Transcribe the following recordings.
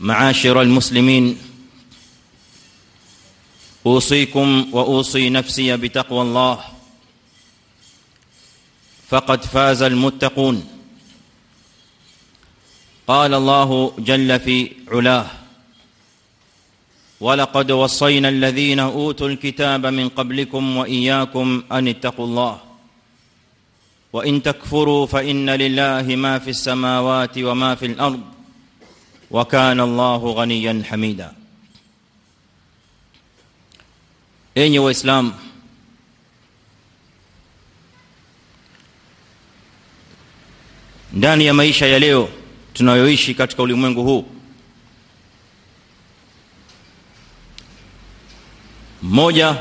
معاشر المسلمين أوصيكم وأوصي نفسي بتقوى الله. فقد فاز المتقون. قال الله جل في علاه ولقد وصينا الذين أوتوا الكتاب من قبلكم وإياكم أن اتقوا الله. وإن تكفروا فإن لله ما في السماوات وما في الأرض وكان الله غنيا حميدا enyi waislamu ndani ya maisha ya leo tunayoishi katika ulimwengu huu moja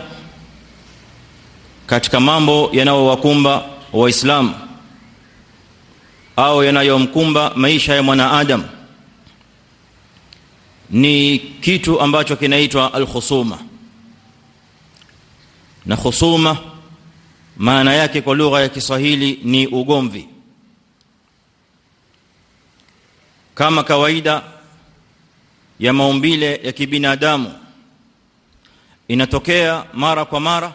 katika mambo yanayowakumba waislamu au yanayomkumba maisha ya mwanaadamu ni kitu ambacho kinaitwa alkhusuma. Na khusuma maana yake kwa lugha ya Kiswahili ni ugomvi. Kama kawaida ya maumbile ya kibinadamu inatokea mara kwa mara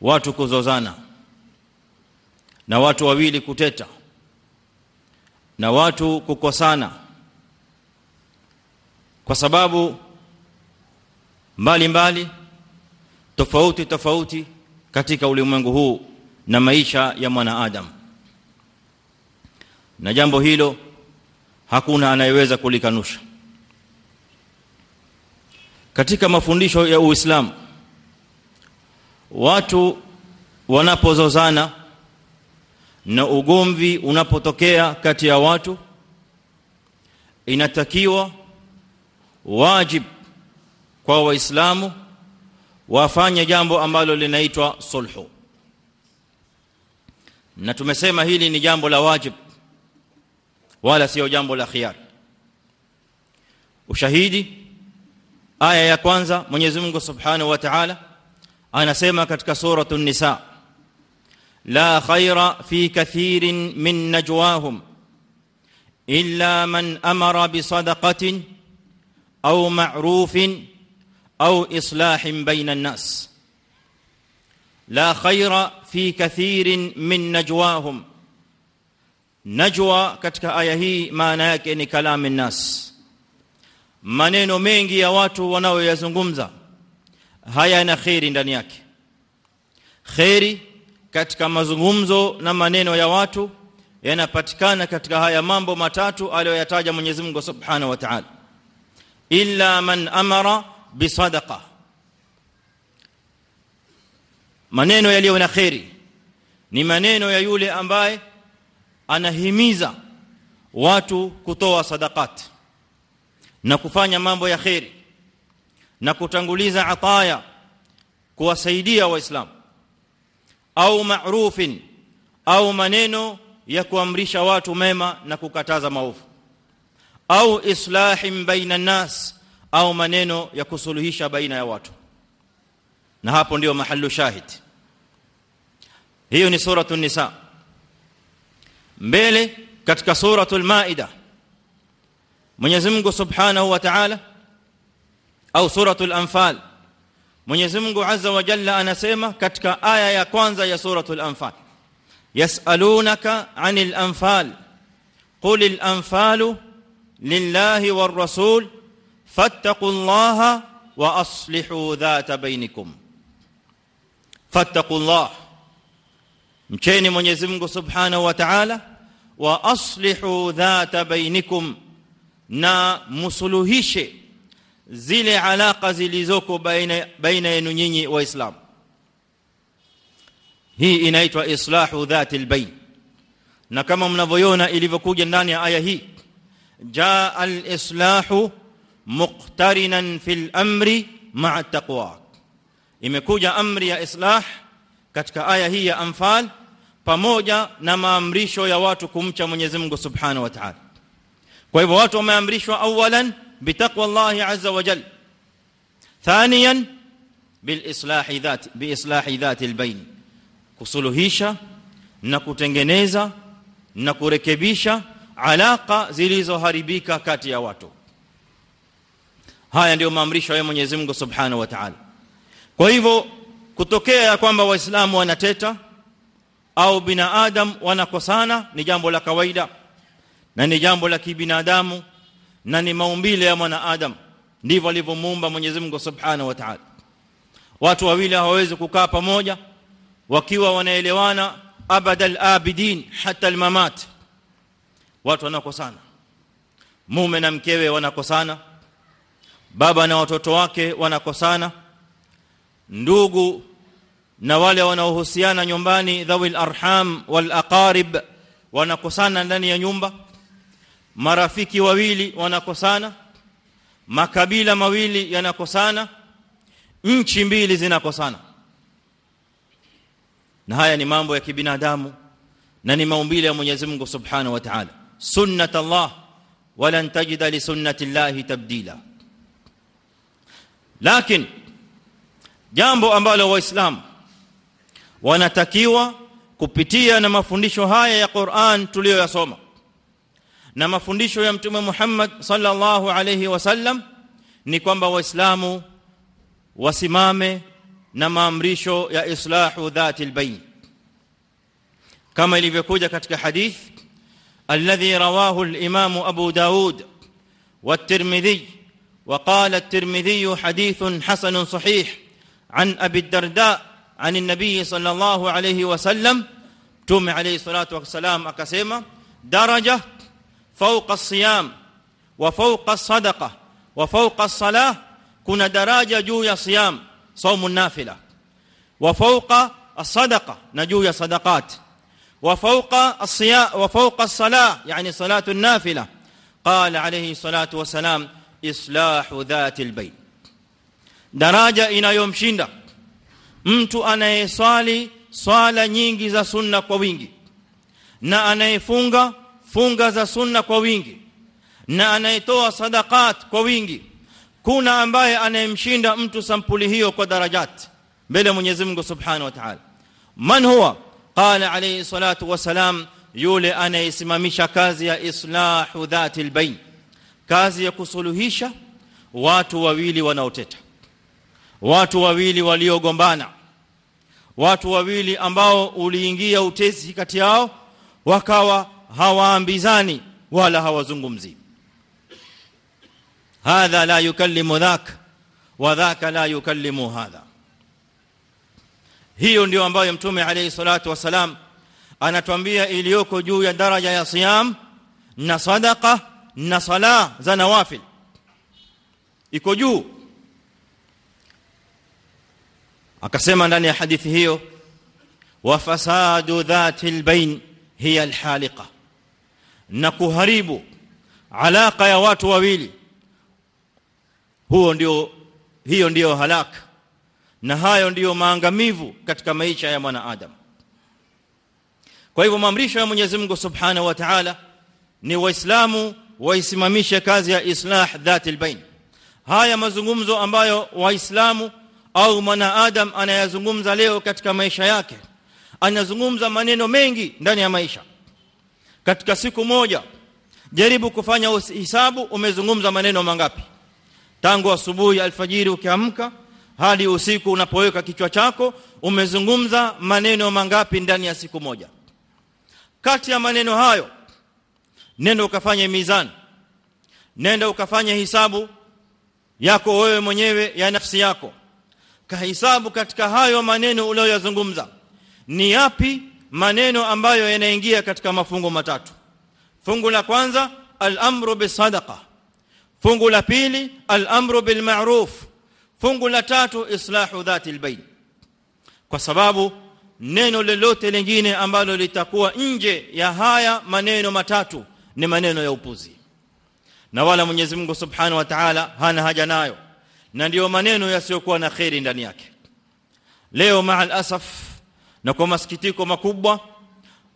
watu kuzozana na watu wawili kuteta na watu kukosana kwa sababu mbali mbali tofauti tofauti katika ulimwengu huu na maisha ya mwanaadamu. Na jambo hilo hakuna anayeweza kulikanusha. Katika mafundisho ya Uislamu watu wanapozozana na ugomvi unapotokea kati ya watu inatakiwa wajib kwa waislamu wafanye jambo ambalo linaitwa sulhu na tumesema hili ni jambo la wajib wala sio jambo la khiyari ushahidi aya ya kwanza Mwenyezi Mungu Subhanahu wa Ta'ala anasema katika suratu an-nisa la khaira fi kathirin min najwahum illa man amara bi sadaqatin au ma'rufin au islahin baina an-nas la khaira fi kathirin min najwahum najwa katika aya hii maana yake ni kalamu nas maneno mengi ya watu wanaoyazungumza hayana khairi ndani yake khairi katika mazungumzo na maneno ya watu yanapatikana katika haya mambo matatu aliyoyataja Mwenyezi Mungu Subhanahu wa Ta'ala illa man amara bisadaqa maneno yaliyo na khairi ni maneno ya yule ambaye anahimiza watu kutoa sadaqat na kufanya mambo ya khairi na kutanguliza ataya kuwasaidia waislamu. Au ma'rufin au maneno ya kuamrisha watu mema na kukataza maovu au islahin baina nas au maneno ya kusuluhisha baina ya watu na hapo ndio mahallu shahid hiyo ni suratul nisa mbele katika suratul maida Mwenyezi Mungu Subhanahu wa Ta'ala au suratul anfal Mwenyezi Mungu Azza wa Jalla anasema katika aya ya kwanza ya suratul anfal yasalunaka anil anfal qul al anfalu لله والرسول فاتقوا الله وأصلحوا ذات بينكم. فاتقوا الله. مكني منزي مغ سبحانه وتعالى واصلحوا ذات بينكم نا مصلحيشه ذيل علاقه ذيلزوكو بين بين ينني واسلام هي انيتوا اصلاح ذات البين na kama mnavyoona ilivyokuja ndani ya aya hii jaa alislahu muqtarinan fil amri ma'a taqwa imekuja amri ya islah katika aya hii ya anfal pamoja na maamrisho ya watu kumcha Mwenyezi Mungu Subhanahu wa Ta'ala kwa hivyo watu wameamrishwa awalan bitaqwa Allah azza wa jalla thaniyan bilislahi dhati biislahi dhati albayn kusuluhisha na kutengeneza na kurekebisha alaka zilizoharibika kati ya watu. Haya ndio maamrisho ya Mwenyezi Mungu Subhanahu wa Ta'ala. Kwa hivyo kutokea ya kwamba waislamu wanateta au binadamu wanakosana ni jambo la kawaida na ni jambo la kibinadamu na ni maumbile ya mwanadamu. Ndivyo alivyomuumba Mwenyezi Mungu Subhanahu wa Ta'ala. Watu wawili hawawezi kukaa pamoja wakiwa wanaelewana abadal abidin hata almamat watu wanakosana. Mume na mkewe wanakosana. Baba na watoto wake wanakosana. Ndugu na wale wanaohusiana nyumbani dhawil arham wal aqarib wanakosana ndani ya nyumba. Marafiki wawili wanakosana. Makabila mawili yanakosana. Nchi mbili zinakosana. Na haya ni mambo ya kibinadamu na ni maumbile ya Mwenyezi Mungu Subhanahu wa Ta'ala Allah walan tajida li sunnati Allah tabdila lakini jambo ambalo waislamu wanatakiwa kupitia na mafundisho haya ya Qur'an tuliyoyasoma na mafundisho ya mtume Muhammad sallallahu alayhi wasallam ni kwamba waislamu wasimame na maamrisho ya islahu dhati albayn kama ilivyokuja katika hadith الذي رواه الإمام أبو داود والترمذي وقال الترمذي حديث حسن صحيح عن أبي الدرداء عن النبي صلى الله عليه وسلم توم عليه الصلاة والسلام أكسيمة درجة فوق الصيام وفوق الصدقة وفوق الصلاة كنا درجة جو صيام صوم النافلة وفوق الصدقة نجو صدقات. وفوق الصيام وفوق الصلاه يعني صلاه النافله قال عليه الصلاه والسلام اصلاح ذات البين daraja inayomshinda mtu anayeswali swala nyingi za sunna kwa wingi na anayefunga funga za sunna kwa wingi na anayetoa sadaqat kwa wingi kuna ambaye anayemshinda mtu sampuli hiyo kwa darajat mbele Mwenyezi Mungu Subhanahu wa Ta'ala man huwa qala alayhi salatu wasalam yule anayesimamisha kazi ya islahu dhati albayn kazi ya kusuluhisha watu wawili wanaoteta watu wawili waliogombana watu wawili ambao uliingia utesi kati yao wakawa hawaambizani wala hawazungumzi. Hadha la yukallimu dhak wa dhaka la yukallimu hadha hiyo ndio ambayo mtume alayhi salatu wasalam anatuambia iliyoko juu ya daraja ya siyam na sadaqa na sala za nawafil iko juu akasema ndani ya hadithi hiyo wa fasadu dhati albayn hiya alhaliqa na kuharibu alaka ya watu wawili huo ndio hiyo ndio halaka na hayo ndiyo maangamivu katika maisha ya mwanadamu kwa hivyo maamrisho ya Mwenyezi Mungu Subhanahu wa Ta'ala ni waislamu waisimamishe kazi ya islah dhati albayn haya mazungumzo ambayo waislamu au mwanadamu anayazungumza leo katika maisha yake anazungumza maneno mengi ndani ya maisha. Katika siku moja jaribu kufanya hisabu umezungumza maneno mangapi? Tangu asubuhi alfajiri ukiamka hadi usiku unapoweka kichwa chako umezungumza maneno mangapi ndani ya siku moja. Kati ya maneno hayo nenda ukafanye mizani. Nenda ukafanye hisabu yako wewe mwenyewe ya nafsi yako. Kahisabu katika hayo maneno uliyozungumza ni yapi maneno ambayo yanaingia katika mafungo matatu? Fungu la kwanza al-amru bisadaqa fungu la pili al-amru bil ma'ruf fungu la tatu islahu dhati albayn kwa sababu neno lolote lingine ambalo litakuwa nje ya haya maneno matatu ni maneno ya upuzi. Na wala Mwenyezi Mungu Subhanahu wa Ta'ala hana haja nayo. Na ndiyo maneno yasiyokuwa na khairi ndani yake. Leo maal asaf na kwa masikitiko makubwa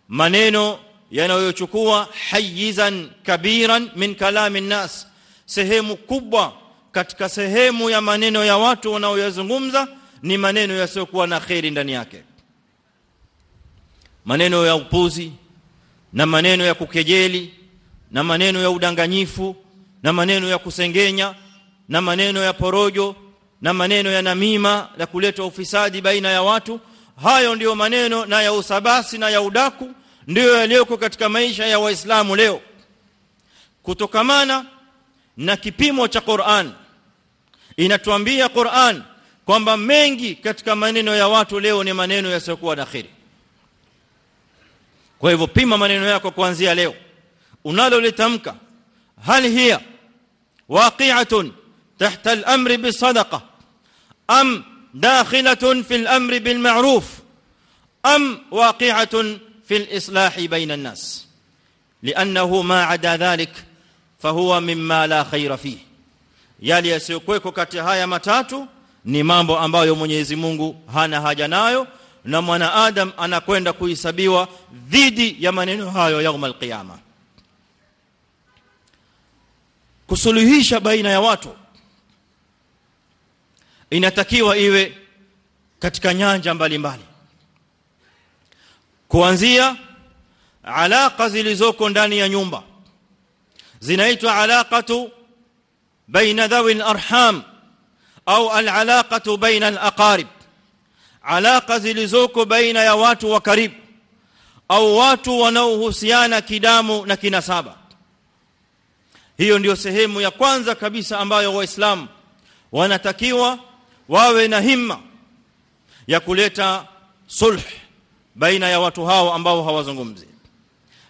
maneno yanayochukua hayizan kabiran min kalami nnas sehemu kubwa katika sehemu ya maneno ya watu wanaoyazungumza ni maneno yasiyokuwa na kheri ndani yake. Maneno ya upuzi na maneno ya kukejeli na maneno ya udanganyifu na maneno ya kusengenya na maneno ya porojo na maneno ya namima ya kuleta ufisadi baina ya watu hayo ndiyo maneno na ya usabasi na ya udaku ndiyo yaliyoko katika maisha ya waislamu leo. Kutokamana na kipimo cha Qur'an inatuambia Qur'an kwamba mengi katika maneno ya watu leo ni maneno yasiyokuwa na khiri kwa hivyo pima maneno yako kuanzia leo unalolitamka hal hiya waqi'atun tahta al-amri bis-sadaqa am dakhilatun fi al-amri bil-ma'ruf am waqi'atun fi al-islah bayna an-nas li'annahu ma 'ada dhalik fahuwa mimma la khayra fihi yale yasiyokuweko kati haya matatu ni mambo ambayo Mwenyezi Mungu hana haja nayo na mwanaadam anakwenda kuhesabiwa dhidi ya maneno hayo yaumul qiyama kusuluhisha baina ya watu inatakiwa iwe katika nyanja mbalimbali. Kuanzia alaka zilizoko ndani ya nyumba zinaitwa alaqatu baina ذوي الارحام au بين الاقارب baina al-aqarib alaka zilizoko baina ya watu wa karibu au watu wanaohusiana kidamu na kinasaba hiyo ndiyo sehemu ya kwanza kabisa ambayo waislamu wanatakiwa wawe na himma ya kuleta sulh baina ya watu hao ambao hawazungumzi.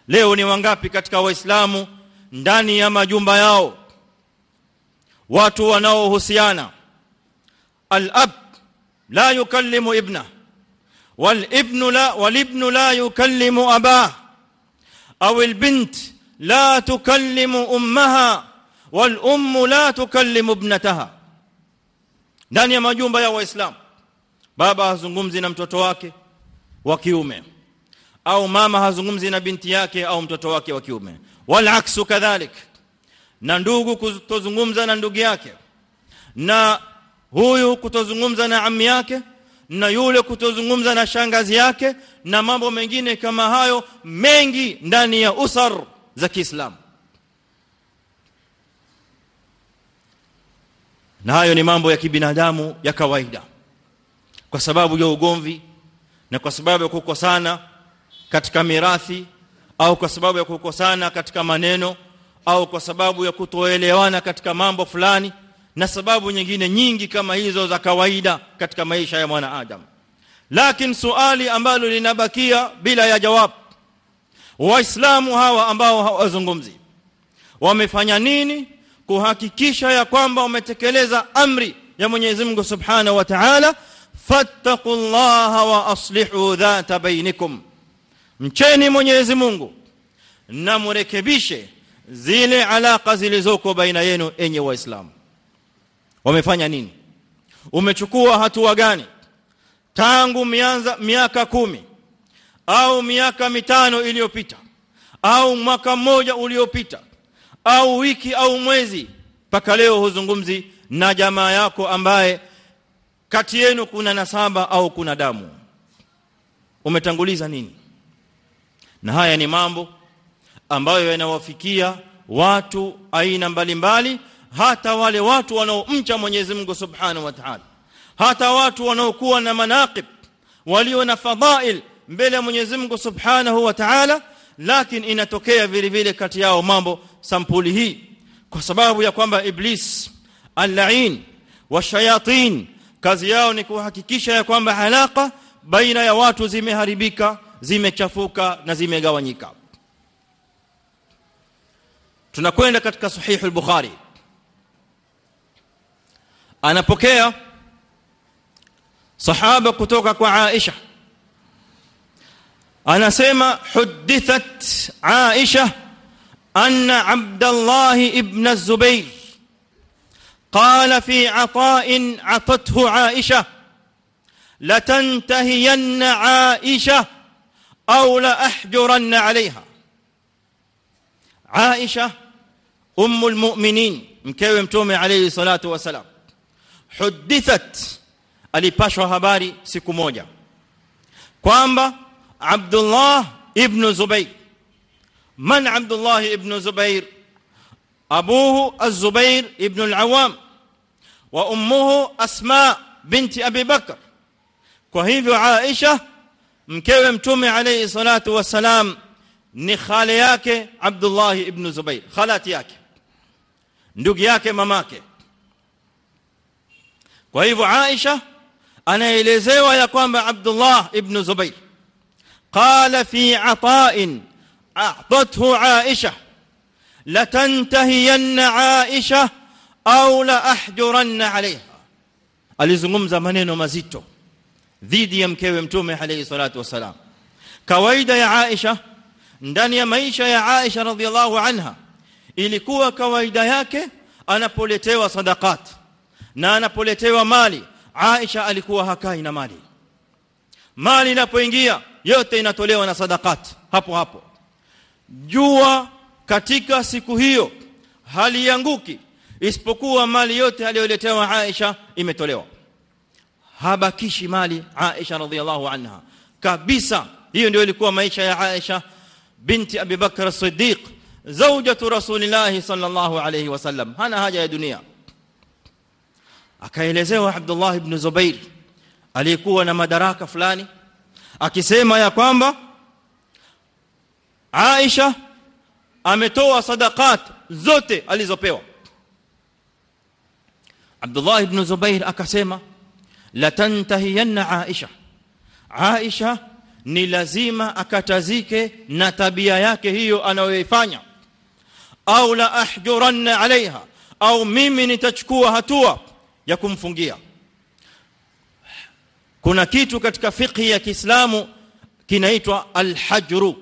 Leo ni wangapi katika waislamu ndani ya majumba yao watu wanaohusiana al-ab la yukallimu ibna والابن لا والابن لا يكلم اباه أو البنت لا تكلم امها والام لا تكلم ابنتها ndani ya majumba ya waislamu baba hazungumzi na mtoto wake wa kiume au mama hazungumzi na binti yake au mtoto wake wa kiume wal aksu kadhalik na ndugu kutozungumza na ndugu yake na huyu kutozungumza na ammi yake na yule kutozungumza na shangazi yake na mambo mengine kama hayo mengi ndani ya usar za Kiislamu. Na hayo ni mambo ya kibinadamu ya kawaida kwa sababu ya ugomvi na kwa sababu ya kukosana katika mirathi au kwa sababu ya kukosana katika maneno au kwa sababu ya kutoelewana katika mambo fulani na sababu nyingine nyingi kama hizo za kawaida katika maisha ya mwanadamu lakini suali ambalo linabakia bila ya jawabu waislamu hawa ambao hawazungumzi wamefanya nini kuhakikisha ya kwamba wametekeleza amri ya Mwenyezi Mungu Subhanahu wa Ta'ala? Fattaqullaha wa aslihu dhata bainikum. Mcheni Mwenyezi Mungu na murekebishe zile alaka zilizoko baina yenu enye waislamu. Wamefanya nini? Umechukua hatua gani? Tangu mianza miaka kumi au miaka mitano iliyopita au mwaka mmoja uliopita au wiki au mwezi mpaka leo huzungumzi na jamaa yako ambaye kati yenu kuna nasaba au kuna damu. Umetanguliza nini? Na haya ni mambo ambayo yanawafikia watu aina mbalimbali hata wale watu wanaomcha Mwenyezi Mungu Subhanahu wa Ta'ala. Hata watu wanaokuwa na manaqib walio na fadhail mbele ya Mwenyezi Mungu Subhanahu wa Ta'ala lakini inatokea vile vile kati yao mambo sampuli hii. Kwa sababu ya kwamba iblis al-la'in washayatin kazi yao ni kuhakikisha ya kwamba halaka baina ya watu zimeharibika zimechafuka na zimegawanyika tunakwenda katika sahihi al-bukhari anapokea sahaba kutoka kwa Aisha anasema hudithat Aisha anna Abdullah ibn az-Zubayr قال في عطاء عطته عائشة لتنتهين عائشة أو لأحجرن عليها عائشة أم المؤمنين مكوي متومي عليه الصلاة والسلام. حدثت الباشا خبري سيكو موجا كوانبا عبد الله ابن زبير. من عبد الله ابن زبير؟ أبوه الزبير ابن العوام. وأمه أسماء بنت أبي بكر. كهيف عائشة مكوي متومي عليه الصلاة والسلام ني خاله yake عبد الله ابن زبير. خالاتي yake ndugu yake mamake kwa hivyo Aisha anaelezewa ya kwamba Abdullah ibn Zubayr qala fi ata'in a'tathu Aisha latantahiyanna Aisha au la ahjuranna alaiha alizungumza maneno mazito dhidi ya mkewe mtume alayhi salatu wasalam kawaida ya Aisha ndani ya maisha ya Aisha radhiallahu anha ilikuwa kawaida yake anapoletewa sadakat na anapoletewa mali. Aisha alikuwa hakai na mali. Mali inapoingia yote inatolewa na sadakat hapo hapo. Jua katika siku hiyo halianguki isipokuwa mali yote aliyoletewa Aisha imetolewa. Habakishi mali Aisha radhiallahu anha. Kabisa. Hiyo ndio ilikuwa maisha ya Aisha binti Abi Bakr as-Siddiq zawjatu Rasulillah sallallahu alayhi wasallam hana haja ya dunia akaelezewa Abdullah ibn Zubair aliyekuwa na madaraka fulani akisema ya kwamba Aisha ametoa sadaqat zote alizopewa Abdullah ibn Zubair akasema la tantahiyanna Aisha Aisha ni lazima akatazike na tabia yake hiyo anayoifanya au la ahjuranna alaiha au mimi nitachukua hatua ya kumfungia kuna kitu katika fiqhi ya Kiislamu kinaitwa al-hajru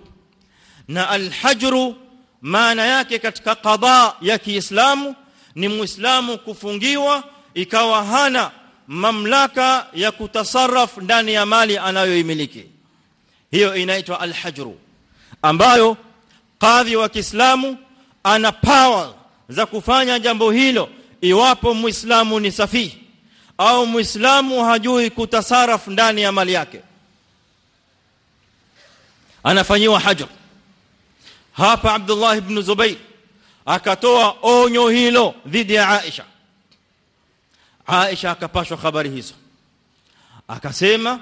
na al-hajru maana yake katika qada ya Kiislamu ni muislamu kufungiwa ikawa hana mamlaka ya kutasarraf ndani ya mali anayoimiliki hiyo inaitwa al-hajru ambayo kadhi wa Kiislamu ana power za kufanya jambo hilo iwapo muislamu ni safihi au muislamu hajui kutasarraf ndani ya mali yake anafanyiwa hajr hapa Abdullah ibn Zubayr akatoa onyo hilo dhidi ya Aisha Aisha akapashwa habari hizo akasema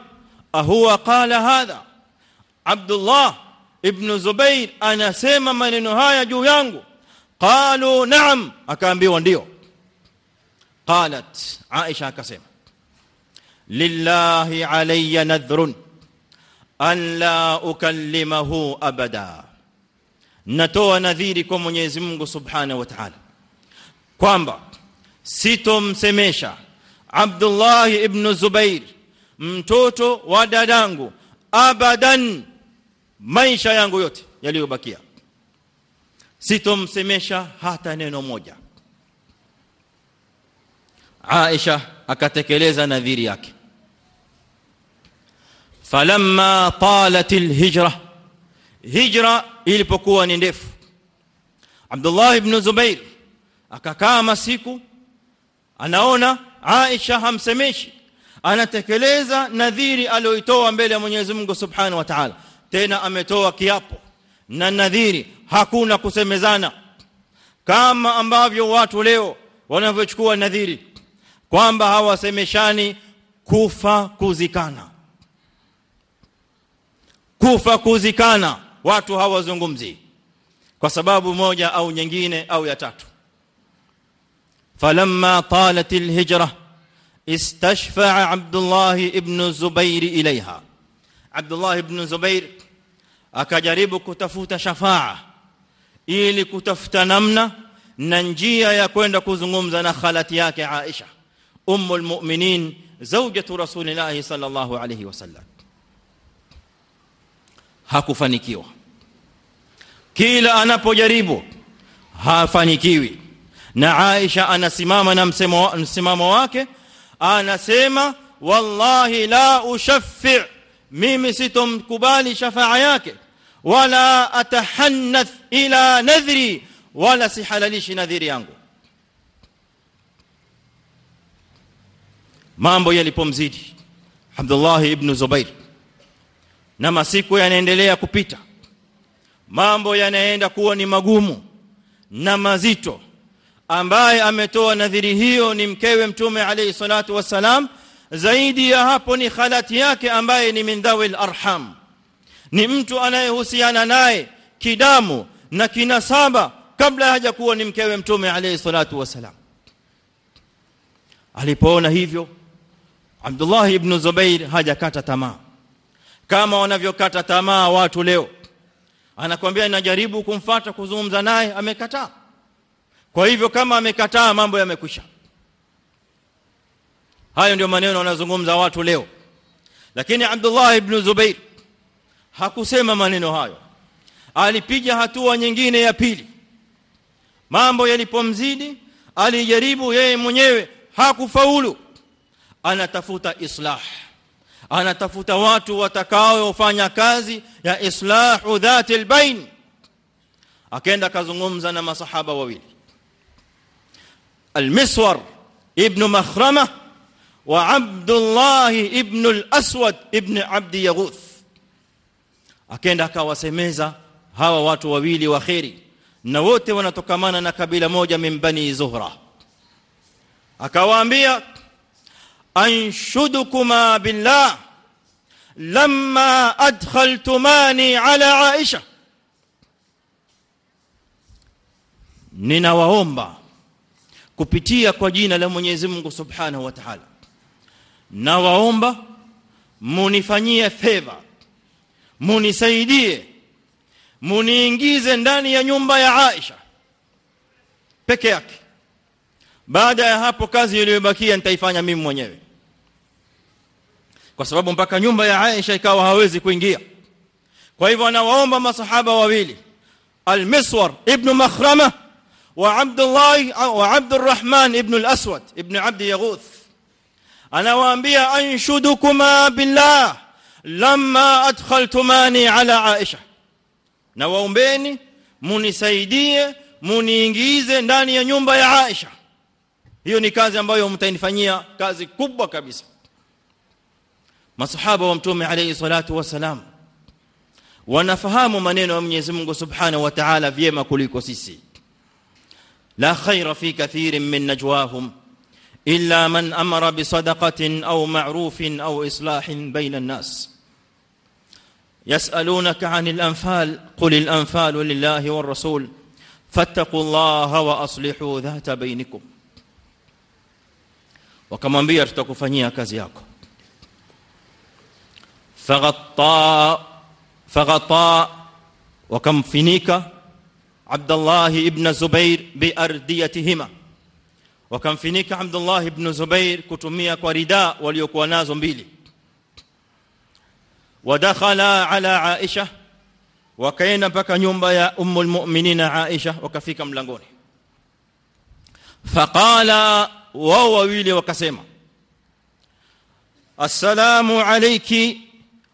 ahuwa qala hadha Abdullah ibn Zubayr anasema maneno haya juu yangu qalu na'am akaambiwa ndio qalat Aisha akasema lillahi alayya nadhrun an la ukallimahu abada natoa nadhiri kwa Mwenyezi Mungu Subhanahu wa Ta'ala kwamba sitomsemesha Abdullah ibn Zubair mtoto wa dadangu abadan maisha yangu yote yaliyobakia. Sitomsemesha hata neno moja. Aisha akatekeleza nadhiri yake. Falamma talat alhijra hijra ilipokuwa ni ndefu Abdullah ibn Zubair akakaa masiku anaona Aisha hamsemeshi anatekeleza nadhiri aliyoitoa mbele ya Mwenyezi Mungu Subhanahu wa Ta'ala tena ametoa kiapo. Na nadhiri hakuna kusemezana. Kama ambavyo watu leo wanavyochukua nadhiri kwamba hawasemeshani kufa kuzikana. Kufa kuzikana watu hawazungumzi. Kwa sababu moja au nyingine au ya tatu. Falamma talat alhijra istashfa'a abdullah ibn zubair ilaiha الله ابن الزبير akajaribu kutafuta shafaa ili kutafuta namna na njia ya kwenda kuzungumza na khalati yake Aisha ummul mu'minin zawjatu rasulillah sallallahu alayhi wasallam hakufanikiwa kila anapojaribu hafanikiwi na Aisha anasimama na msemo msimamo wake anasema wallahi la ushaffi mimi sitomkubali shafaa yake wala atahannath ila nadhri wala sihalalishi nadhiri yangu. Mambo yalipomzidi Abdullah ibn Zubair na masiku yanaendelea kupita. Mambo yanaenda kuwa ni magumu na mazito. Ambaye ametoa nadhiri hiyo ni mkewe mtume alayhi salatu wasalam zaidi ya hapo ni khalati yake ambaye ni min dhawil arham ni mtu anayehusiana naye kidamu na kinasaba kabla hajakuwa ni mkewe mtume alayhi salatu wasalam alipoona hivyo Abdullah ibn Zubair hajakata tamaa. Kama wanavyokata tamaa watu leo anakwambia najaribu kumfata kuzungumza naye amekataa. Kwa hivyo kama amekataa mambo yamekwisha hayo ndio maneno wanazungumza watu leo lakini Abdullah ibn Zubair hakusema maneno hayo alipiga hatua nyingine ya pili mambo yalipomzidi alijaribu yeye mwenyewe hakufaulu anatafuta islah anatafuta watu watakaofanya kazi ya islahu dhati albain akaenda kazungumza na masahaba wawili المسور ابن مخرمة wa Abdullah ibn al-Aswad ibn Abdi Yaghuth akaenda akawasemeza hawa watu wawili waheri na wote wanatokamana na kabila moja mimbani Zuhra. Akawaambia anshudukuma billah lamma adkhaltumani ala Aisha. Ninawaomba kupitia kwa jina la Mwenyezi Mungu Subhanahu wa Ta'ala nawaomba munifanyie fedha munisaidie, muniingize ndani ya nyumba ya Aisha. Peke yake. Baada ya hapo, kazi iliyobakia nitaifanya mimi mwenyewe, kwa sababu mpaka nyumba ya Aisha ikawa hawezi kuingia. Kwa hivyo anawaomba masahaba wawili. Al-Miswar ibn Makhrama wa Abdullah wa Abdurrahman ibn al-Aswad ibn Abd yaguth anawaambia anshudukuma billah lamma adkhaltumani ala aisha. Na waombeni munisaidie muniingize ndani ya nyumba ya aisha. Hiyo ni kazi ambayo mtanifanyia kazi kubwa kabisa. Masahaba wa mtume alayhi salatu wasalam wanafahamu maneno ya Mwenyezi Mungu Subhanahu wa Ta'ala vyema kuliko sisi. La khaira fi kathirin min najwahum. إلا من أمر بصدقة أو معروف أو إصلاح بين الناس. يسألونك عن الأنفال قل الأنفال لله والرسول فاتقوا الله وأصلحوا ذات بينكم. wakamwambia tutakufanyia kazi yako faghatta faghatta wakamfinika عبد الله ابن زبير بأرديتهما. Wakamfinika Abdullah ibn Zubair kutumia kwa rida waliokuwa nazo mbili wadakhala ala Aisha wakaenda mpaka nyumba ya ummul mu'minina Aisha wakafika mlangoni faqala wao wawili wakasema assalamu alayki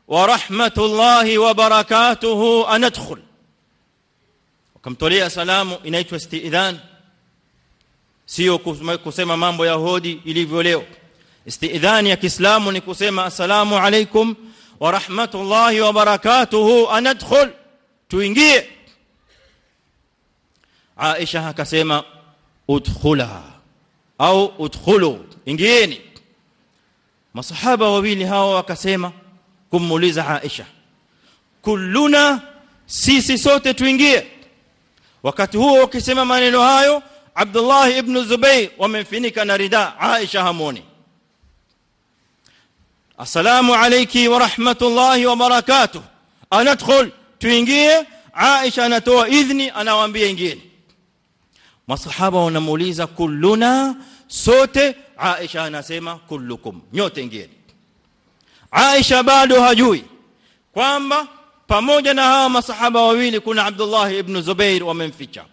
wa rahmatullahi wa barakatuhu anadkhul wakamtolea salamu inaitwa istidhan sio kusema mambo ya hodi ilivyo leo. Istidhani ya Kiislamu ni kusema asalamu alaykum wa rahmatullahi wa barakatuhu anadkhul tuingie. Aisha akasema udkhula au udkhulu ingieni. Masahaba wawili hao wakasema kumuuliza Aisha kulluna sisi sote tuingie. Wakati huo wakisema maneno hayo عبد الله ابن زبير ومن فينك نرداء عائشة هموني. السلام عليك ورحمة الله وبركاته. أنا أدخل تنجي عائشة أنا تو إذني أنا وأنبي إنجيل. ما صحابة ونموليزة كلنا سوت عائشة أنا نسيما كلكم. نيوت إنجيل. عائشة بعدها هجوي. كوامبا pamoja na hawa masahaba عبد الله ابن ibnu ومن wamemficha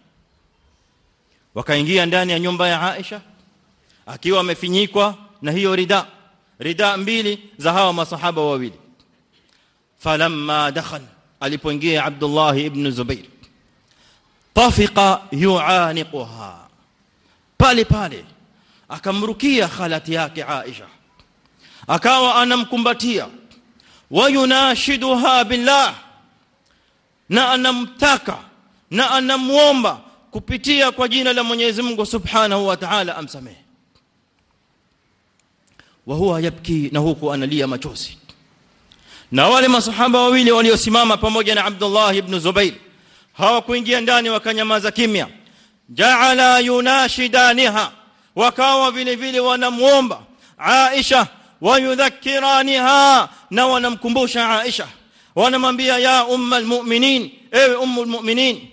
wakaingia ndani ya nyumba ya Aisha akiwa amefinyikwa na hiyo rida rida mbili za hawa masahaba wawili. Falamma dakhal alipoingia Abdullah ibn Zubair tafiqa yuaniquha. Pale pale akamrukia khalati yake Aisha. Akawa anamkumbatia wayunashiduha billah na anamtaka na anamuomba kupitia kwa jina la Mwenyezi Mungu Subhanahu wa Ta'ala amsamehe wa huwa yabki na huku analia machozi na wale masahaba wawili waliosimama pamoja na Abdullah ibn Zubair hawakuingia ndani wakanyamaza kimya jaala yunashidaniha wakawa vile vile wanamuomba Aisha wayudhakkiraniha na wanamkumbusha Aisha wanamwambia ya umma almu'minin ewe ummu almu'minin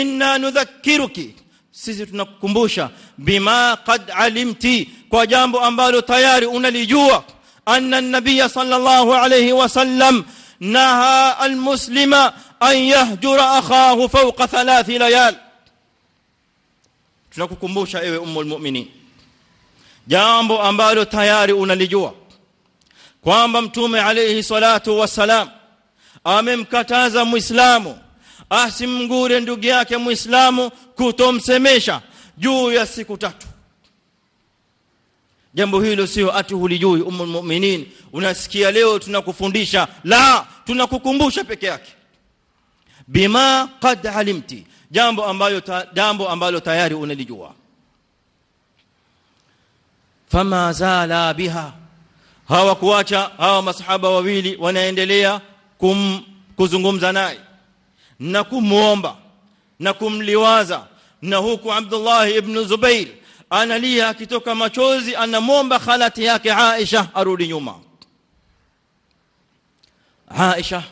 inna nudhakkiruki sisi tunakukumbusha bima qad alimti kwa jambo ambalo tayari unalijua anna an-nabiy sallallahu alayhi wasallam naha al-muslima an yahjura akhahu fawqa thalath layal tunakukumbusha ewe ummul mu'minin jambo ambalo tayari unalijua kwamba mtume alayhi salatu wasalam amemkataza muislamu asimngure ndugu yake muislamu kutomsemesha juu ya siku tatu. Jambo hilo sio ati hulijui ummul mu'minin. Unasikia leo tunakufundisha. La tunakukumbusha peke yake. Bima qad alimti. Jambo ambalo ta, jambo ambalo tayari unalijua. Fama zala biha. Hawakuacha hawa masahaba wawili wanaendelea kum, kuzungumza naye na kumuomba na kumliwaza na huku Abdullah ibn Zubair analia akitoka machozi anamwomba khalati yake Aisha arudi nyuma Aisha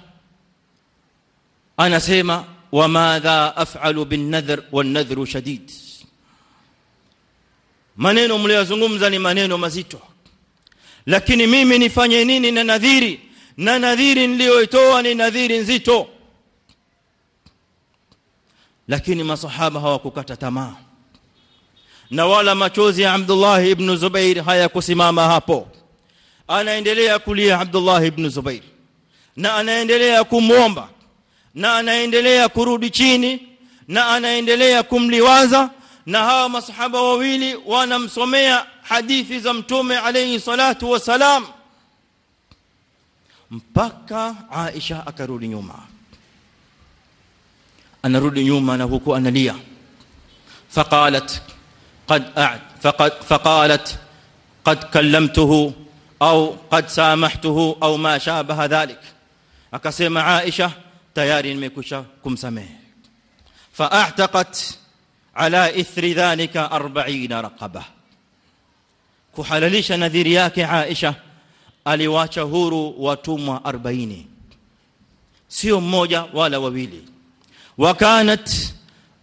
anasema wamadha af'alu bin nadhr wan nadhru shadid maneno mliyozungumza ni maneno mazito lakini mimi nifanye nini na nadhiri na nadhiri niliyoitoa ni nadhiri nzito lakini masahaba hawakukata tamaa. Na wala machozi ya Abdullah ibn Zubair hayakusimama hapo. Anaendelea kulia Abdullah ibn Zubair. Na anaendelea kumwomba. Na anaendelea kurudi chini. Na anaendelea kumliwaza. Na hawa masahaba wawili wanamsomea hadithi za mtume alayhi salatu wasalam mpaka Aisha akarudi nyuma anarudi nyuma na huku analia faqalat qad faqad faqalat qad kallamtuhu au qad samahtuhu au ma shabaha dhalik akasema Aisha tayari nimekusha kumsamehe fa'taqat ala ithri dhalika 40 raqaba kuhalalisha nadhiri yake Aisha aliwacha huru watumwa 40 sio mmoja wala wawili وكانت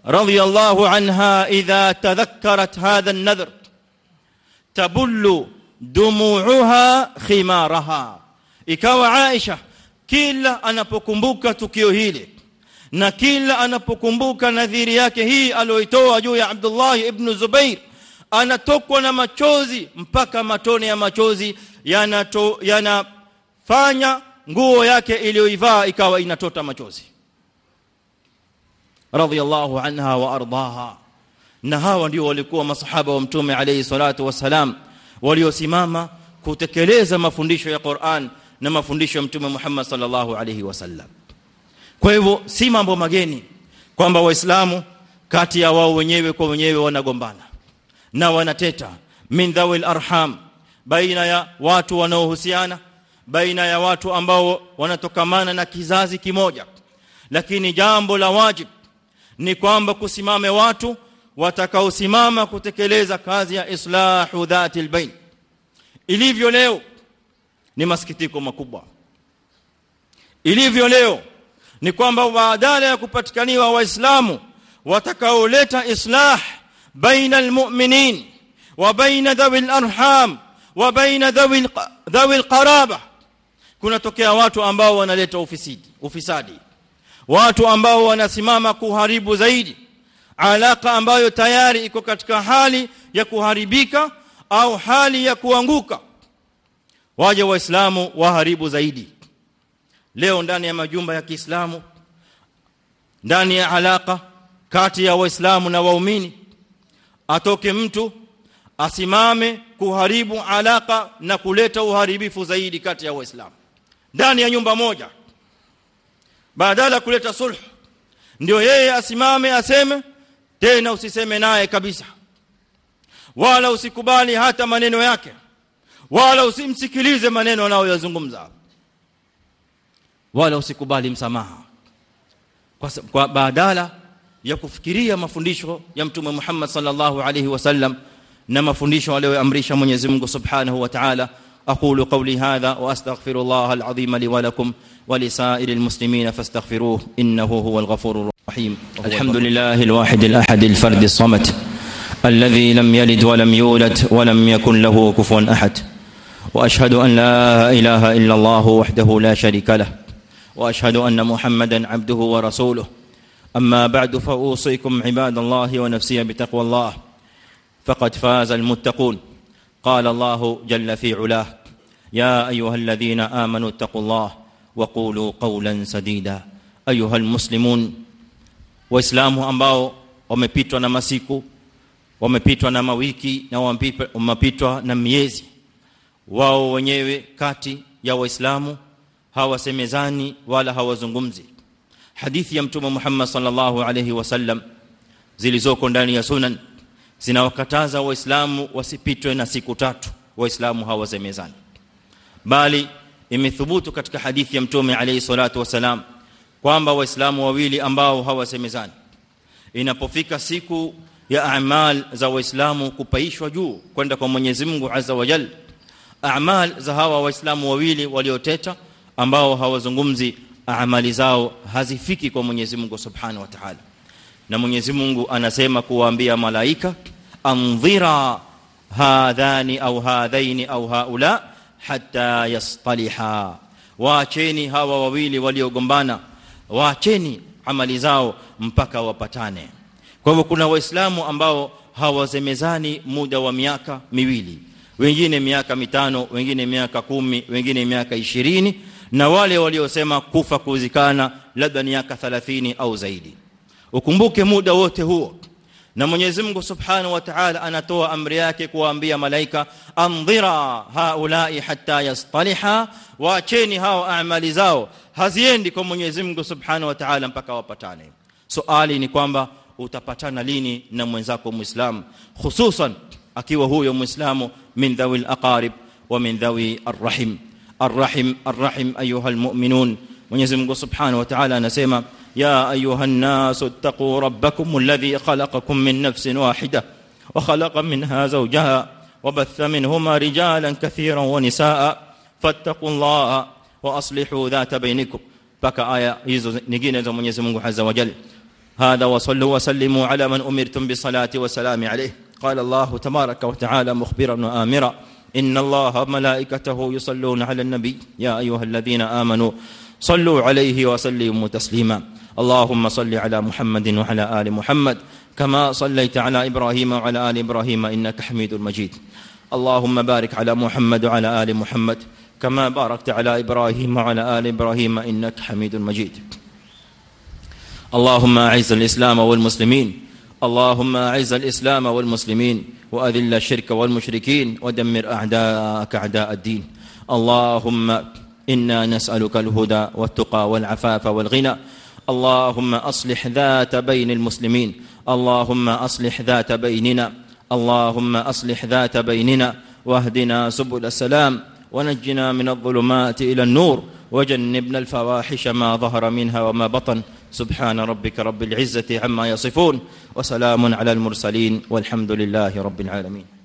رضي الله عنها اذا تذكرت هذا النذر تبل دموعها خمارها ikawa Aisha kila anapokumbuka tukio hili na kila anapokumbuka nadhiri yake hii aliyoitoa juu ya Abdullah ibn Zubair anatokwa na machozi mpaka matone ya machozi yanato yanafanya nguo yake iliyoivaa ikawa inatota machozi radhiyallahu anha wa ardaha na hawa ndio walikuwa masahaba wa mtume alayhi salatu wasalam waliosimama kutekeleza mafundisho ya Qur'an na mafundisho ya mtume Muhammad sallallahu alayhi wasallam. Kwa hivyo si mambo mageni kwamba waislamu kati ya wao wenyewe kwa wenyewe wanagombana na wanateta. Min dhawil arham baina ya watu wanaohusiana baina ya watu ambao wanatokamana na kizazi kimoja. Lakini jambo la wajib ni kwamba kusimame watu watakaosimama kutekeleza kazi ya islahu dhati albayn ilivyo leo ni masikitiko makubwa. Ilivyo leo ni kwamba baadala ya kupatikaniwa waislamu watakaoleta islah baina almu'minin wa baina dhawi alarham wa baina dhawi dhawi alqaraba kunatokea watu ambao wanaleta ufisidi ufisadi watu ambao wanasimama kuharibu zaidi. Alaka ambayo tayari iko katika hali ya kuharibika au hali ya kuanguka. Waje waislamu waharibu zaidi. Leo ndani ya majumba ya Kiislamu ndani ya alaka kati ya waislamu na waumini atoke mtu asimame kuharibu alaka na kuleta uharibifu zaidi kati ya waislamu. Ndani ya nyumba moja badala kuleta sulh ndio yeye asimame aseme tena usiseme naye kabisa. Wala usikubali hata maneno yake. Wala usimsikilize maneno anayoyazungumza. Wala usikubali msamaha. Kwa, kwa badala ya kufikiria mafundisho ya mtume Muhammad sallallahu alaihi wasallam na mafundisho aliyoamrisha Mwenyezi Mungu Subhanahu wa Ta'ala أقول قولي هذا وأستغفر الله العظيم لي ولكم ولسائر المسلمين فاستغفروه إنه هو الغفور الرحيم. الحمد لله الواحد الأحد الفرد الصمت الذي لم يلد ولم يولد ولم يكن له كفوا أحد. وأشهد أن لا إله إلا الله وحده لا شريك له. وأشهد أن محمدا عبده ورسوله. أما بعد فأوصيكم عباد الله ونفسي بتقوى الله. فقد فاز المتقون. قال الله جل في علاه يا ايها الذين امنوا اتقوا الله وقولوا قولا سديدا ايها المسلمون waislamu ambao wamepitwa na masiku wamepitwa na mawiki na wamepitwa na miezi wao wenyewe kati ya waislamu hawasemezani wala hawazungumzi hadithi ya mtume Muhammad sallallahu alayhi wasallam zilizoko ndani ya sunan zinawakataza waislamu wasipitwe na siku tatu waislamu hawasemezani bali imethubutu katika hadithi ya mtume alayhi salatu wasalam kwamba waislamu wawili ambao hawasemezani inapofika siku ya a'mal za waislamu kupaishwa juu kwenda kwa Mwenyezi Mungu azza wa jalla a'mal za hawa waislamu wawili walioteta ambao hawazungumzi amali zao hazifiki kwa Mwenyezi Mungu Subhanahu wa Ta'ala na Mwenyezi Mungu anasema kuwaambia malaika andhira hadhani au hadhaini au haula hatta yastaliha. Waacheni hawa wawili waliogombana waacheni amali zao mpaka wapatane. Kwa hivyo kuna waislamu ambao hawazemezani muda wa miaka miwili. Wengine miaka mitano wengine miaka kumi wengine miaka ishirini. Na wale waliosema kufa kuzikana labda miaka 30 au zaidi ukumbuke muda wote huo na Mwenyezi Mungu Subhanahu wa Ta'ala anatoa amri yake kuwaambia malaika andhira haulai hatta yastaliha waacheni hao amali zao haziendi kwa Mwenyezi Mungu Subhanahu wa Ta'ala mpaka wapatane swali ni kwamba utapatana lini na mwenzako muislam hususan akiwa huyo muislamu min dhawil aqarib wa min dhawi arrahim arrahim arrahim ayuha almu'minun Mwenyezi Mungu Subhanahu wa Ta'ala anasema يا أيها الناس اتقوا ربكم الذي خلقكم من نفس واحدة وخلق منها زوجها وبث منهما رجالا كثيرا ونساء فاتقوا الله وأصلحوا ذات بينكم. بك إيه هذو نيجينه من عز من عز وجل هذا وصلوا وسلموا على من امرتم بالصلاه والسلام عليه قال الله تبارك وتعالى مخبرا وامرا ان الله وملائكته يصلون على النبي يا ايها الذين امنوا صلوا عليه وسلموا تسليما. اللهم صل على محمد وعلى آل محمد كما صليت على إبراهيم وعلى آل إبراهيم إنك حميد مجيد. اللهم بارك على محمد وعلى آل محمد كما باركت على إبراهيم وعلى آل إبراهيم إنك حميد مجيد. اللهم أعز الإسلام والمسلمين. اللهم أعز الإسلام والمسلمين وأذل الشرك والمشركين ودمر أعداءك أعداء الدين. اللهم إنا نسألك الهدى والتقى والعفاف والغنى. اللهم أصلح ذات بين المسلمين. اللهم أصلح ذات بيننا. اللهم أصلح ذات بيننا. واهدنا سبل السلام. ونجنا من الظلمات إلى النور. وجنبنا الفواحش ما ظهر منها وما بطن. سبحان ربك رب العزة عما يصفون. وسلام على المرسلين. والحمد لله رب العالمين.